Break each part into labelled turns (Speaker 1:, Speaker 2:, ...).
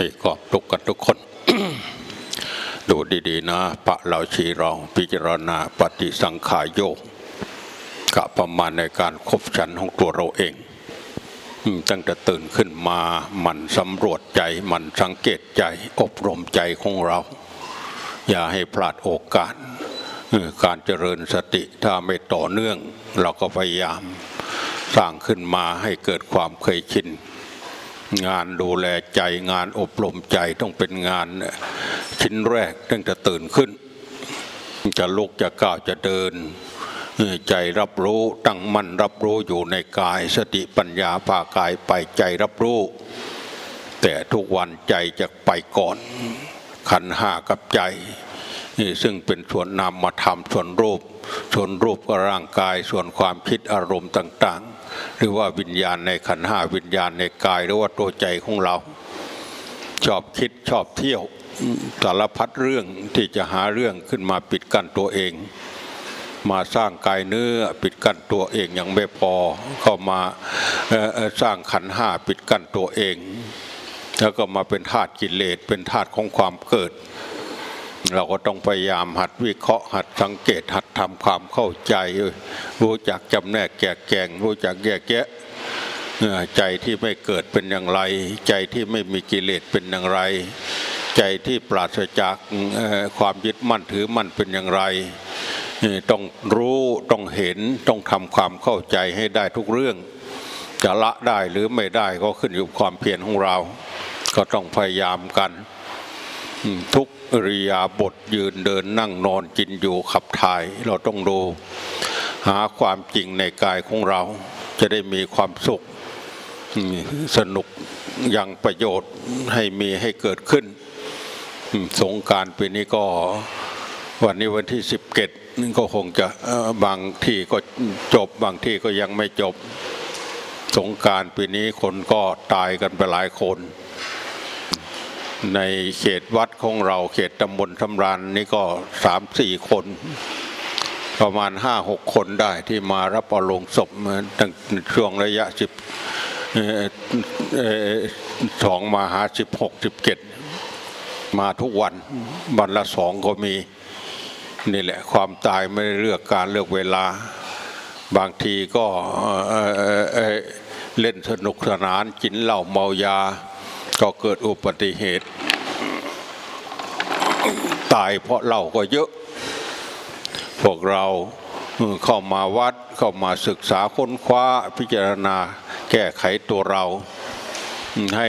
Speaker 1: มีความทุกข์กันทุกคน ดูดีๆนะปะเราชีเราพิจารณาปฏิสังขายโยกกะประมาณในการคบฉันของตัวเราเองตั้งแต่ตื่นขึ้นมามันสำรวจใจมันสังเกตใจอบรมใจของเรา อย่าให้พลาดโอกาส การเจริญสติถ้าไม่ต่อเนื่อง เราก็พยายามสร้างขึ้นมาให้เกิดความเคยชิน งานดูแลใจงานอบรมใจต้องเป็นงานชิ้นแรกตั้งแต่ตื่นขึ้น จะลุกจะก้าวจะเดิน ใจรับรู้ตั้งมั่นรับรู้อยู่ในกาย สติปัญญาพากายไปใจรับรู้ แต่ทุกวันใจจะไปก่อน ขันห้ากับใจนี่ซึ่งเป็นส่วนนามมาทำส่วนรูป ส่วนรูปก็ร่างกายส่วนความคิดอารมณ์ต่าง ๆ หรือว่าวิญญาณในขันห้าวิญญาณในกายหรือว่าตัวใจของเรา ชอบคิดชอบเที่ยวสารพัดเรื่องที่จะหาเรื่องขึ้นมาปิดกั้นตัวเอง มาสร้างกายเนื้อปิดกั้นตัวเองยังไม่พอเข้ามาสร้างขันห้าปิดกั้นตัวเอง แล้วก็มาเป็นธาตุกิเลสเป็นธาตุของความเกิด เราก็ต้องพยายามหัดวิเคราะห์ หัดสังเกตหัดทำความเข้าใจ รู้จักจำแนกแกะแกง รู้จักแยกแยะใจที่ไม่เกิดเป็นอย่างไร ใจที่ไม่มีกิเลสเป็นอย่างไร ใจที่ปราศจากความยึดมั่นถือมั่นเป็นอย่างไรต้องรู้ต้องเห็นต้องทำความเข้าใจให้ได้ทุกเรื่อง จะละได้หรือไม่ได้ก็ขึ้นอยู่ความเพียรของเรา ก็ต้องพยายามกัน ทุกริยาบทยืนเดินนั่งนอนกินอยู่ขับถ่ายเราต้องดู หาความจริงในกายของเรา จะได้มีความสุขสนุกยังประโยชน์ให้มีให้เกิดขึ้น สงการปีนี้ก็วันนี้วันที่สิบเกตนี่ก็คงจะบางที่ก็จบบางที่ก็ยังไม่จบ สงการปีนี้คนก็ตายกันไปหลายคน ในเขตวัดของเราเขตตำบลสำรานนี่ก็สามสี่คน ประมาณห้าหกคนได้ที่มารับเอลงศพตั้งช่วงระยะสิบสองมาหาสิบหกสิบเจ็ดมาทุกวันวันละสองก็มีนี่แหละความตายไม่ได้เลือกการเลือกเวลา บางทีก็เล่นสนุกสนานกินเหล้าเมายา ก็เกิดอุบัติเหตุ ตายเพราะเหล้าก็เยอะ พวกเราเข้ามาวัดเข้ามาศึกษาค้นคว้าพิจารณาแก้ไขตัวเรา ให้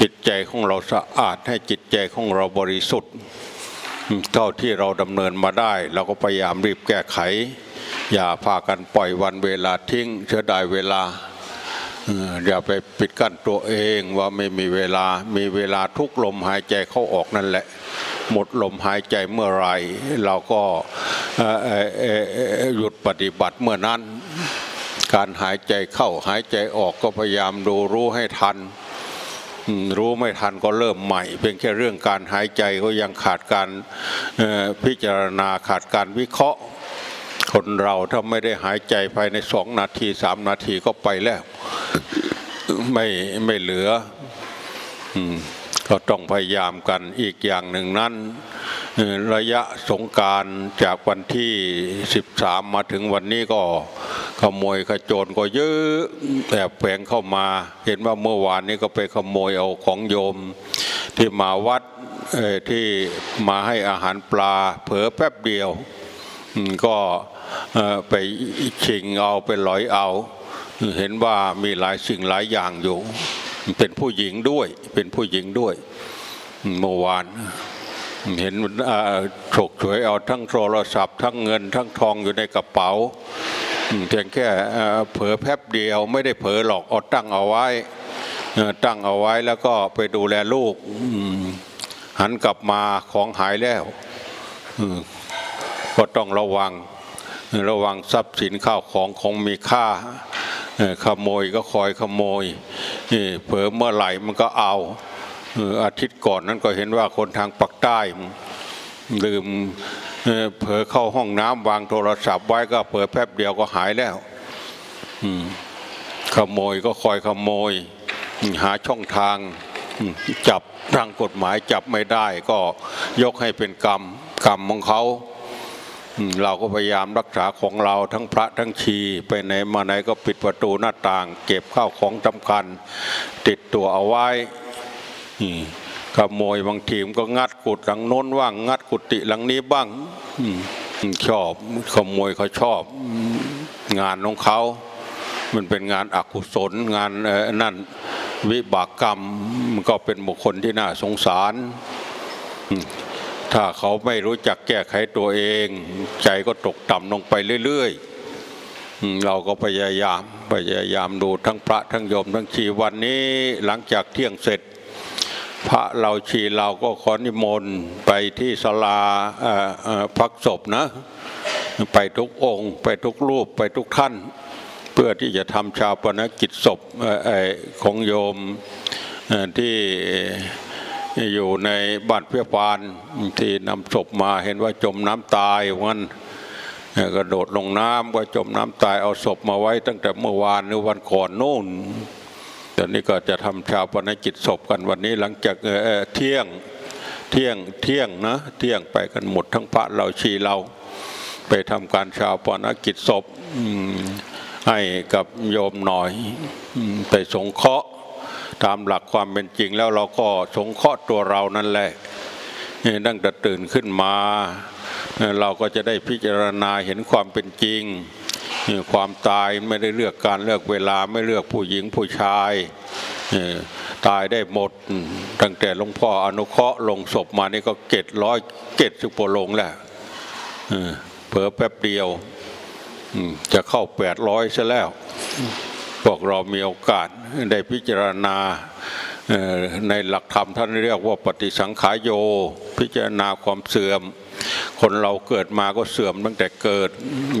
Speaker 1: จิตใจของเราสะอาดให้จิตใจของเราบริสุทธิ์ เท่าที่เราดำเนินมาได้ เราก็พยายามรีบแก้ไข อย่าพากันปล่อยวันเวลาทิ้งเสียดายเวลา อย่าไปปิดกั้นตัวเองว่าไม่มีเวลา มีเวลาทุกลมหายใจเข้าออกนั่นแหละ หมดลมหายใจเมื่อไรเราก็หยุดปฏิบัติเมื่อนั้น การหายใจเข้าหายใจออกก็พยายามดูรู้ให้ทัน รู้ไม่ทันก็เริ่มใหม่ เป็นแค่เรื่องการหายใจก็ยังขาดการพิจารณาขาดการวิเคราะห์ คนเราถ้าไม่ได้หายใจภายในสองนาทีสามนาทีก็ไปแล้ว ไม่ไม่เหลือก็ต้องพยายามกันอีกอย่างหนึ่งนั้น ระยะสงการจากวันที่สิบสามมาถึงวันนี้ก็ขโมยขโจรก็เยอะแอบแฝงเข้ามา เห็นว่าเมื่อวานนี้ก็ไปขโมยเอาของโยม ที่มาวัดที่มาให้อาหารปลา เผลอแป๊บเดียว ก็ไปชิงเอาไปลอยเอา เห็นว่ามีหลายสิ่งหลายอย่างอยู่ เป็นผู้หญิงด้วย เป็นผู้หญิงด้วยเมื่อวาน เห็นฉกฉวยเอาทั้งโทรศัพท์ ทั้งเงิน ทั้งทองอยู่ในกระเป๋าเพียงแค่เผลอแป๊บเดียวไม่ได้เผลอหรอกเอาตั้งเอาไว้ตั้งเอาไว้แล้วก็ไปดูแลลูกหันกลับมาของหายแล้วก็ต้องระวังระวังทรัพย์สินข้าวของของมีค่า ขโมยก็คอยขโมยเผลอเมื่อไหร่มันก็เอาอาทิตย์ก่อนนั้นก็เห็นว่าคนทางปักใต้ลืมเผลอเข้าห้องน้ำวางโทรศัพท์ไว้ก็เผลอแป๊บเดียวก็หายแล้วขโมยก็คอยขโมย หาช่องทางจับทางกฎหมายจับไม่ได้ก็ยกให้เป็นกรรมกรรมของเขา เราก็พยายามรักษาของเราทั้งพระทั้งชีไปไหนมาไหนก็ปิดประตูหน้าต่าง เก็บข้าวของสำคัญ ติดตัวเอาไว้ขโมยบางทีมก็งัดกุดหลังโน้นว่างงัดกุฏิหลังนี้บ้างชอบขโมยเขาชอบ งานของเขา มันเป็นงานอกุศลงานนั่นวิบากกรรมมันก็เป็นบุคคลที่น่าสงสาร ถ้าเขาไม่รู้จักแก้ไขตัวเอง ใจก็ตกต่ำลงไปเรื่อยๆ เราก็พยายามพยายามดูทั้งพระทั้งโยมทั้งชีวันนี้หลังจากเที่ยงเสร็จ พระเราชีเราก็ขอนิมนต์ไปที่ศาลาพักศพนะ ไปทุกองค์ ไปทุกรูปไปทุกท่าน เพื่อที่จะทำชาวปนกิจศพของโยมที่ อยู่ในบ้านเพื่อปานที่นำศพมาเห็นว่าจมน้ำตายวันกระโดดลงน้ำว่าจมน้ำตายเอาศพมาไว้ตั้งแต่เมื่อวานหรือวันก่อนโน่นตอนนี้ก็จะทำชาวปนกิจศพกันวันนี้หลังจากเที่ยงเที่ยงเที่ยงนะเที่ยงไปกันหมดทั้งพระเราชีเรา ไปทำการชาวปนกิจศพให้กับโยมหน่อยไปสงเคราะห์ ตามหลักความเป็นจริงแล้วเราก็สงเคราะห์ตัวเรานั่นแหละตั้งแต่ตื่นขึ้นมา เราก็จะได้พิจารณาเห็นความเป็นจริง ความตายไม่ได้เลือกการเลือกเวลาไม่เลือกผู้หญิงผู้ชายตายได้หมดตั้งแต่หลวงพ่ออนุเคราะห์ลงศพมานี่ก็เกตร้อยเกตสิบปลงแหล้วเผลอแป๊บเดียวจะเข้าแปดร้อยซะแล้ว วกเรามีโอกาสได้พิจารณาในหลักธรรมท่านเรียกว่าปฏิสังขายโย พิจารณาความเสื่อม คนเราเกิดมาก็เสื่อมตั้งแต่เกิด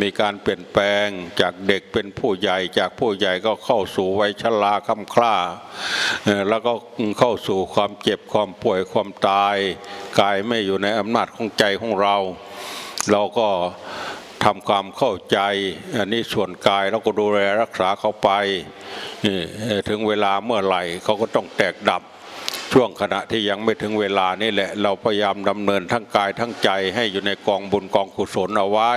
Speaker 1: มีการเปลี่ยนแปลงจากเด็กเป็นผู้ใหญ่ จากผู้ใหญ่ก็เข้าสู่วัยชราคำคล้าแล้วก็เข้าสู่ความเจ็บความป่วยความตาย กายไม่อยู่ในอำนาจของใจของเรา เราก็ ทำความเข้าใจ อันนี้ส่วนกายเราก็ดูแลรักษาเขาไปถึงเวลาเมื่อไหร่เขาก็ต้องแตกดับ ช่วงขณะที่ยังไม่ถึงเวลานี่แหละ เราพยายามดำเนินทั้งกายทั้งใจให้อยู่ในกองบุญกองกุศลเอาไว้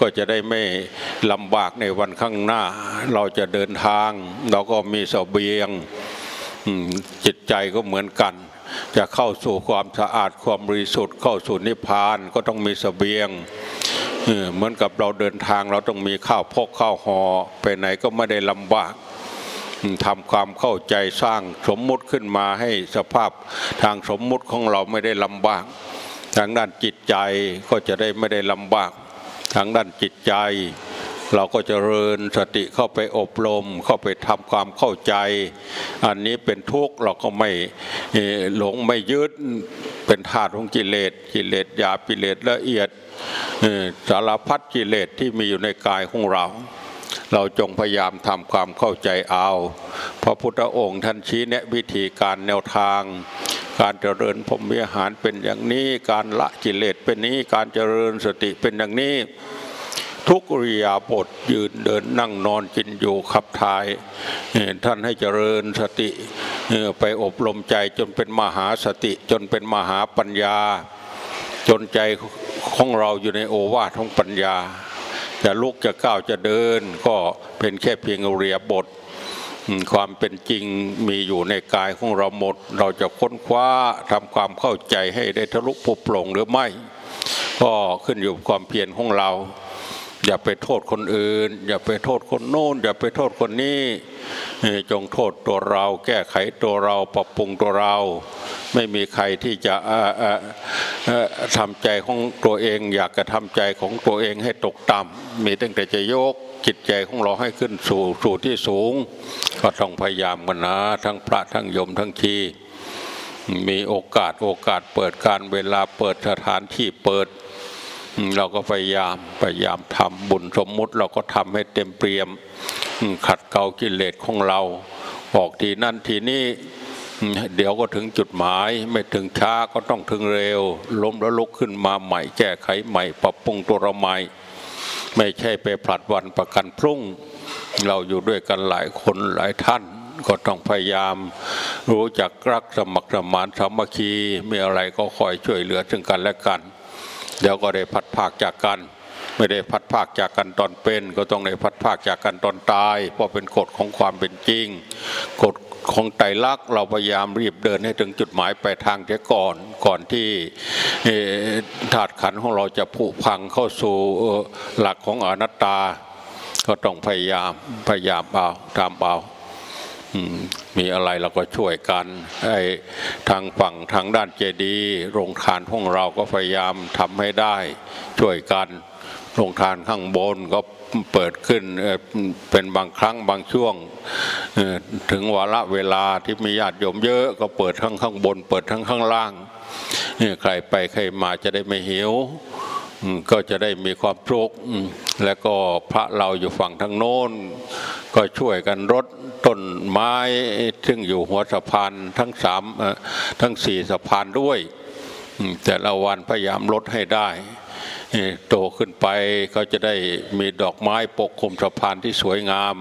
Speaker 1: ก็จะได้ไม่ลำบากในวันข้างหน้า เราจะเดินทาง เราก็มีเสบียงจิตใจก็เหมือนกันจะเข้าสู่ความสะอาดความบริสุทธิ์เข้าสู่นิพพานก็ต้องมีเสบียง เหมือนกับเราเดินทางเราต้องมีข้าวพกข้าวหอไปไหนก็ไม่ได้ลำบากทำความเข้าใจสร้างสมมุติขึ้นมาให้สภาพทางสมมุติของเราไม่ได้ลำบาก ทางด้านจิตใจก็จะได้ไม่ได้ลำบาก ทางด้านจิตใจ เราก็จะเริญสติเข้าไปอบรม เข้าไปทำความเข้าใจ อันนี้เป็นทุกข์เราก็ไม่หลงไม่ยึด เป็นธาตุของกิเลสกิเลสหยาปิเลสละเอียดสารพัดกิเลสที่มีอยู่ในกายของเรา เราจงพยายามทำความเข้าใจเอาพระพุทธองค์ท่านชี้แนะวิธีการแนวทางการเจริญพรหมวิหารเป็นอย่างนี้ การละกิเลสเป็นนี้ การเจริญสติเป็นอย่างนี้ ทุกริยาบทยืนเดินนั่งนอนกินอยู่ขับถ่าย ท่านให้เจริญสติไปอบรมใจจนเป็นมหาสติจนเป็นมหาปัญญา จนใจของเราอยู่ในโอวาทของปัญญาจะลุกจะก้าวจะเดินก็เป็นแค่เพียงเรียบท ความเป็นจริงมีอยู่ในกายของเราหมด เราจะค้นคว้าทำความเข้าใจให้ได้ทะลุปุโปร่งหรือไม่ ก็ขึ้นอยู่ความเพียรของเรา อย่าไปโทษคนอื่น อย่าไปโทษคนโน้น อย่าไปโทษคนนี้จงโทษตัวเรา แก้ไขตัวเราปรับปรุงตัวเรา ไม่มีใครที่จะทำใจของตัวเอง อยากจะทำใจของตัวเองให้ตกต่ำมีตั้งแต่จะยกจิตใจของเราให้ขึ้นสู่สู่ที่สูง ก็ต้องพยายามกันนะ ทั้งพระทั้งโยมทั้งชีมีโอกาสโอกาสเปิดการเวลาเปิดสถานที่เปิด เราก็พยายามพยายามทำบุญสมมุติเราก็ทำให้เต็มเปี่ยม ขัดเกลากิเลสของเราบอกทีนั่นทีนี้เดี๋ยวก็ถึงจุดหมายไม่ถึงช้าก็ต้องถึงเร็ว ล้มแล้วลุกขึ้นมาใหม่แก้ไขใหม่ ปรับปรุงตัวเราใหม่ ไม่ใช่ไปผลัดวันประกันพรุ่ง เราอยู่ด้วยกันหลายคนหลายท่าน ก็ต้องพยายาม รู้จักรักสมัครสมานสามัคคีมีอะไรก็คอยช่วยเหลือซึ่งกันและกัน เดี๋ยวก็ได้พัดภาคจากกัน ไม่ได้พัดภาคจากกันตอนเป็น ก็ต้องได้พัดภาคจากกันตอนตาย เพราะเป็นกฎของความเป็นจริงกฎของไตรลักษณ์เราพยายามรีบเดินให้ถึงจุดหมายปลายทางเสียก่อนก่อนที่ธาตุขันของเราจะผุพังเข้าสู่หลักของอนัตตา ก็ต้องพยายามพยายามเอาทำเอา มีอะไรเราก็ช่วยกันไอ้ทางฝั่งทางด้านเจดีโรงทานของเราก็พยายามทำให้ได้ช่วยกันโรงทานข้างบนก็เปิดขึ้นเป็นบางครั้งบางช่วง ถึงวาระเวลาที่มีญาติโยมเยอะก็เปิดทั้งข้างบน เปิดทั้งข้างล่างใครไปใครมาจะได้ไม่หิวก็จะได้มีความทุกข์แล้วก็พระเราอยู่ฝั่งทางโน้น ก็ช่วยกันรด ต้นไม้ซึ่งอยู่หัวสะพานทั้งสามทั้งสี่สะพานด้วย แต่ละวันพยายามลดให้ได้โตขึ้นไปก็จะได้มีดอกไม้ปกคลุมสะพานที่สวยงาม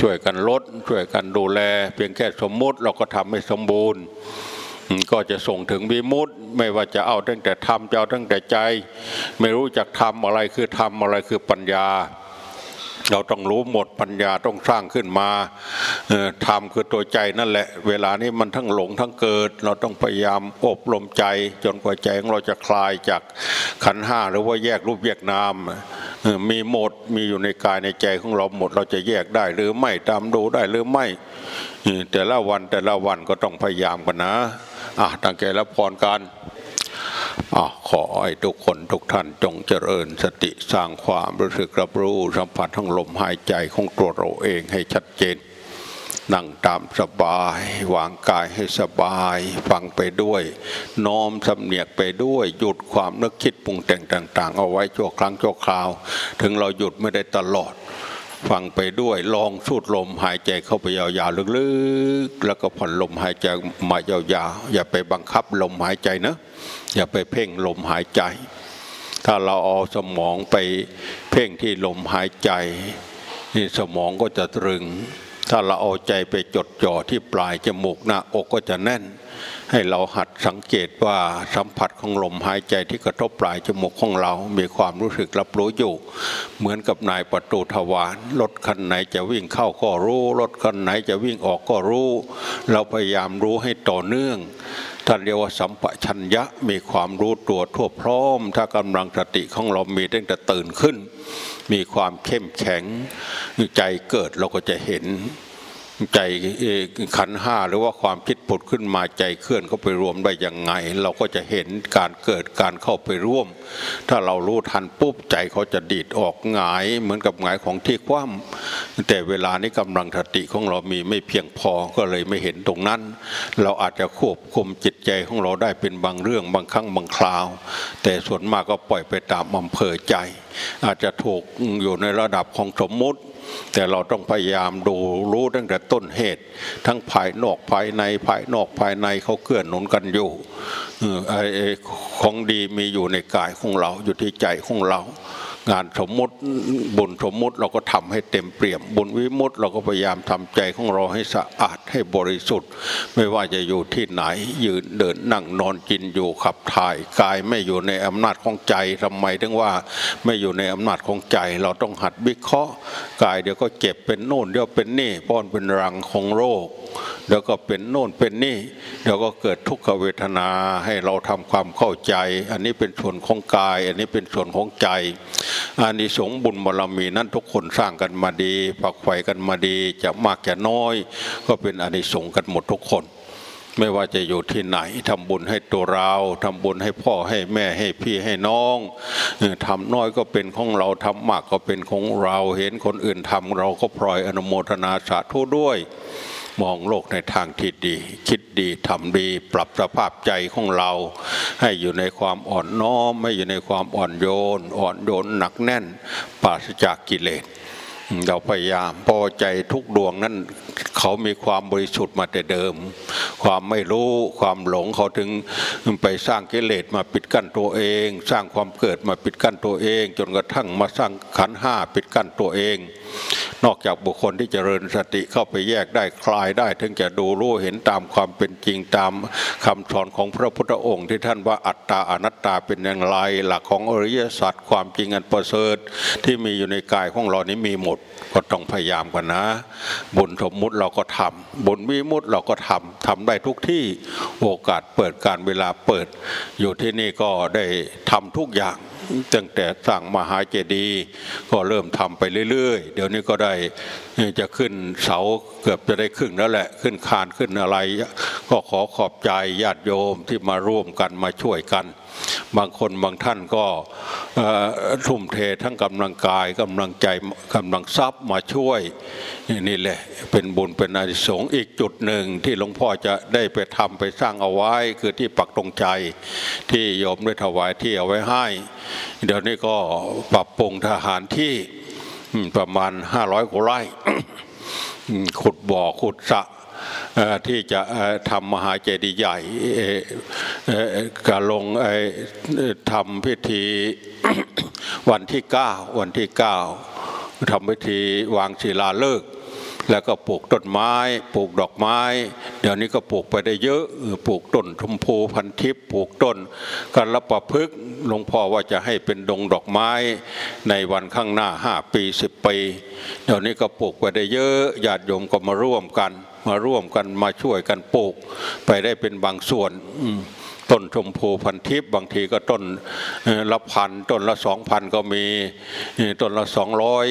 Speaker 1: ช่วยกันลด ช่วยกันดูแล เพียงแค่สมมุติเราก็ทำให้สมบูรณ์ ก็จะส่งถึงวิมุตไม่ว่าจะเอาตั้งแต่ทำจะเอาตั้งแต่ใจ ไม่รู้จักทำอะไรคือทำอะไรคือปัญญา เราต้องรู้หมดปัญญาต้องสร้างขึ้นมาทำคือตัวใจนั่นแหละ เวลานี้มันทั้งหลงทั้งเกิด เราต้องพยายามอบรมใจ จนกว่าใจของเราจะคลายจากขันห้าหรือว่าแยกรูปแยกนามมีหมดมีอยู่ในกายในใจของเราหมด เราจะแยกได้หรือไม่ตามดูได้หรือไม่แต่ละวันแต่ละวันก็ต้องพยายามกันนะอะตั้งใจรับพรกัน ขอให้ทุกคนทุกท่านจงเจริญสติสร้างความรู้สึกรับรู้สัมผัสทั้งลมหายใจของตัวเราเองให้ชัดเจน นั่งตามสบายวางกายให้สบาย ฟังไปด้วย น้อมสำเนียกไปด้วย หยุดความนึกคิดปรุงแต่งต่าง ๆ เอาไว้ชั่วครั้งชั่วคราว ถึงเราหยุดไม่ได้ตลอด ฟังไปด้วยลองสูดลมหายใจเข้าไปยาวๆลึกๆ แล้วก็ผ่อนลมหายใจมายาวๆอย่าไปบังคับลมหายใจนะ อย่าไปเพ่งลมหายใจ ถ้าเราเอาสมองไปเพ่งที่ลมหายใจนี่สมองก็จะตรึง ถ้าเราเอาใจไปจดจ่อที่ปลายจมูกหน้าอกก็จะแน่น ให้เราหัดสังเกตว่าสัมผัสของลมหายใจที่กระทบปลายจมูกของเรา มีความรู้สึกรับรู้อยู่ เหมือนกับนายประตูทวารรถคันไหนจะวิ่งเข้าก็รู้รถคันไหนจะวิ่งออกก็รู้ เราพยายามรู้ให้ต่อเนื่อง ท่านเรียกว่าสัมปชัญญะมีความรู้ตัวทั่วพร้อม ถ้ากำลังสติของเรามีตั้งแต่ตื่นขึ้น มีความเข้มแข็งใจเกิดเราก็จะเห็น ใจขันห้าหรือว่าความคิดผุดขึ้นมาใจเคลื่อนเข้าไปรวมได้ยังไง เราก็จะเห็นการเกิดการเข้าไปร่วม ถ้าเรารู้ทันปุ๊บใจเขาจะดีดออกหงายเหมือนกับหงายของที่คว่ำแต่เวลานี้กำลังสติของเรามีไม่เพียงพอก็เลยไม่เห็นตรงนั้น เราอาจจะควบคุมจิตใจของเราได้เป็นบางเรื่องบางครั้งบางคราว แต่ส่วนมากก็ปล่อยไปตามอำเภอใจ อาจจะถูกอยู่ในระดับของสมมติ แต่เราต้องพยายามดูรู้ตั้งแต่ต้นเหตุ ทั้งภายนอกภายในภายนอกภายในเขาเกื้อหนุนกันอยู่ของดีมีอยู่ในกายของเราอยู่ที่ใจของเรา งานสมมติบุญสมมติเราก็ทำให้เต็มเปี่ยม บุญวิมุติเราก็พยายามทำใจของเราให้สะอาดให้บริสุทธิ์ ไม่ว่าจะอยู่ที่ไหนยืนเดินนั่งนอนกินอยู่ขับถ่ายกายไม่อยู่ในอำนาจของใจทำไมถึงว่าไม่อยู่ในอำนาจของใจ เราต้องหัดวิเคราะห์กายเดี๋ยวก็เจ็บเป็นโน่นเดี๋ยวเป็นนี่ป้อนเป็นรังของโรคเดี๋ยวก็เป็นโน่นเป็นนี่เดี๋ยวก็เกิดทุกขเวทนาให้เราทำความเข้าใจ อันนี้เป็นส่วนของกาย อันนี้เป็นส่วนของใจอานิสงส์บุญบารมีนั้นทุกคนสร้างกันมาดีฝักใฝ่กันมาดีจะมากจะน้อย ก็เป็นอานิสงส์กันหมดทุกคนไม่ว่าจะอยู่ที่ไหนทำบุญให้ตัวเราทำบุญให้พ่อให้แม่ให้พี่ให้น้องทำน้อยก็เป็นของเราทำมากก็เป็นของเรา เห็นคนอื่นทำเราก็พลอยอนุโมทนาสาธุด้วย มองโลกในทางที่ดี คิดดีทำดี ปรับสภาพใจของเรา ให้อยู่ในความอ่อนน้อมไม่อยู่ในความอ่อนโยน อ่อนโยนหนักแน่นปราศจากกิเลส เราพยายามพอใจทุกดวงนั้นเขามีความบริสุทธิ์มาแต่เดิม ความไม่รู้ความหลงเขาถึงไปสร้างกิเลสมาปิดกั้นตัวเอง สร้างความเกิดมาปิดกั้นตัวเอง จนกระทั่งมาสร้างขันห้าปิดกั้นตัวเอง นอกจากบุคคลที่เจริญสติเข้าไปแยกได้คลายได้ ถึงจะดูรู้เห็นตามความเป็นจริงตามคำสอนของพระพุทธองค์ที่ท่านว่าอัตตาอนัตตาเป็นอย่างไร หลักของอริยสัจความจริงอันประเสริฐที่มีอยู่ในกายของเรานี้มีหมดก็ต้องพยายามกันนะ บนสมมุติเราก็ทำบนวิมุติเราก็ทำทำได้ทุกที่โอกาสเปิดการเวลาเปิด อยู่ที่นี่ก็ได้ทำทุกอย่าง ตั้งแต่สร้างมหาเจดีย์ก็เริ่มทำไปเรื่อยๆ เดี๋ยวนี้ก็ได้จะขึ้นเสาเกือบจะได้ครึ่งแล้วแหละ ขึ้นคานขึ้นอะไร ก็ขอขอบใจญาติโยมที่มาร่วมกันมาช่วยกัน บางคนบางท่านก็ทุ่มเททั้งกำลังกายกำลังใจกำลังทรัพย์มาช่วยนี่แหละเป็นบุญเป็นอานิสงส์อีกจุดหนึ่งที่หลวงพ่อจะได้ไปทำไปสร้างเอาไว้ คือที่ปักตรงใจที่โยมได้ถวายที่เอาไว้ให้เดี๋ยวนี้ก็ปรับปรุงทหารที่ประมาณห้าร้อยกว่าไร่ขุดบ่อขุดสระที่จะทำมหาเจดีย์ใหญ่การลงทำพิธีวันที่เก้าวันที่เก้าทำพิธีวางศิลาฤกษ์ แล้วก็ปลูกต้นไม้ ปลูกดอกไม้ เดี๋ยวนี้ก็ปลูกไปได้เยอะปลูกต้นชมพูพันทิพย์ปลูกต้นกันละประพฤกหลวงพ่อว่าจะให้เป็นดงดอกไม้ ในวันข้างหน้าห้าปีสิบปีเดี๋ยวนี้ก็ปลูกไปได้เยอะญาติโยมก็มาร่วมกัน มาร่วมกันมาช่วยกันปลูก ไปได้เป็นบางส่วน ต้นชมพูพันทิพย์บางทีก็ต้นละพันต้นละสองพันก็มีต้นละสองร้อย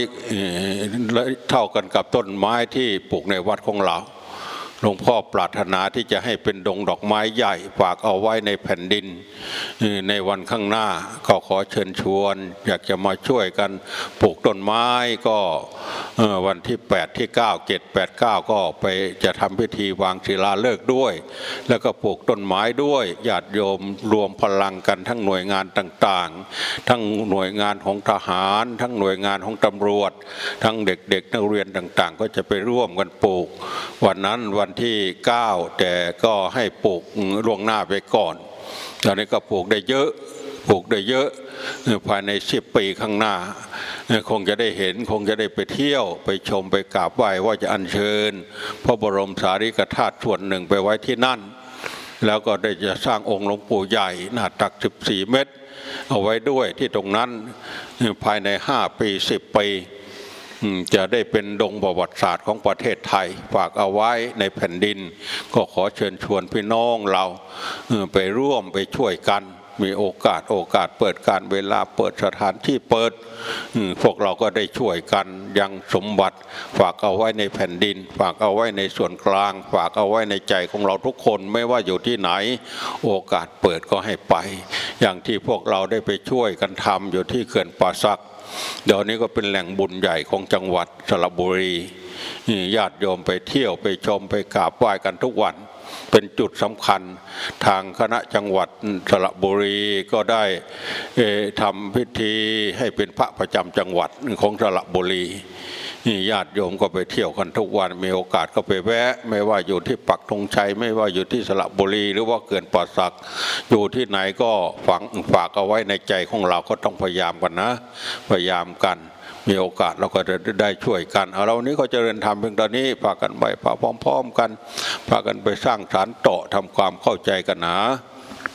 Speaker 1: เท่ากันกับต้นไม้ที่ปลูกในวัดของเรา หลวงพ่อปรารถนาที่จะให้เป็นดงดอกไม้ใหญ่ฝากเอาไว้ในแผ่นดิน ในวันข้างหน้าก็ขอเชิญชวน อยากจะมาช่วยกันปลูกต้นไม้ก็วันที่ 8 ที่ 9 7 8 9 ก็ไปจะทำพิธีวางศิลาฤกษ์ด้วย แล้วก็ปลูกต้นไม้ด้วยญาติโยมรวมพลังกันทั้งหน่วยงานต่างๆ ทั้งหน่วยงานของทหาร ทั้งหน่วยงานของตำรวจ ทั้งเด็กๆนักเรียนต่างๆ ก็จะไปร่วมกันปลูก วันนั้นวันที่ 9 แต่ก็ให้ปลูกล่วงหน้าไปก่อน ตอนนี้ก็ปลูกได้เยอะปลูกได้เยอะภายในสิบปีข้างหน้า คงจะได้เห็นคงจะได้ไปเที่ยวไปชมไปกราบไหว้ว่าจะอัญเชิญ พระบรมสารีริกธาตุส่วนหนึ่งไปไว้ที่นั่น แล้วก็ได้จะสร้างองค์หลวงปู่ใหญ่หน้าตัก 14 เมตร เอาไว้ด้วยที่ตรงนั้นภายใน 5 ปี 10 ปี จะได้เป็นดงประวัติศาสตร์ของประเทศไทย ฝากเอาไว้ในแผ่นดิน ก็ขอเชิญชวนพี่น้องเราไปร่วมไปช่วยกัน มีโอกาสโอกาสเปิดการเวลาเปิดสถานที่เปิดพวกเราก็ได้ช่วยกันยังสมบัติ ฝากเอาไว้ในแผ่นดิน ฝากเอาไว้ในส่วนกลาง ฝากเอาไว้ในใจของเราทุกคนไม่ว่าอยู่ที่ไหน โอกาสเปิดก็ให้ไป อย่างที่พวกเราได้ไปช่วยกันทำอยู่ที่เขื่อนป่าซัก เดี๋ยวนี้ก็เป็นแหล่งบุญใหญ่ของจังหวัดสระบุรีญาติโยมไปเที่ยวไปชมไปกราบไหว้กันทุกวัน เป็นจุดสำคัญทางคณะจังหวัดสระบุรีก็ได้ทำพิธีให้เป็นพระประจำจังหวัดของสระบุรี ญาติโยมก็ไปเที่ยวกันทุกวันมีโอกาสก็ไปแวะ ไม่ว่าอยู่ที่ปักธงชัยไม่ว่าอยู่ที่สระบุรี หรือว่าเกินปอสัก อยู่ที่ไหนก็ฝังฝากเอาไว้ในใจของเราก็ต้องพยายามกันนะ พยายามกันมีโอกาสเราก็จะได้ช่วยกันเอาเรานี้ก็จะเรียนทำเพียงตอนนี้พากันไปพาพร้อม ๆ กันพากันไปสร้างฐานโตทำความเข้าใจกันนะ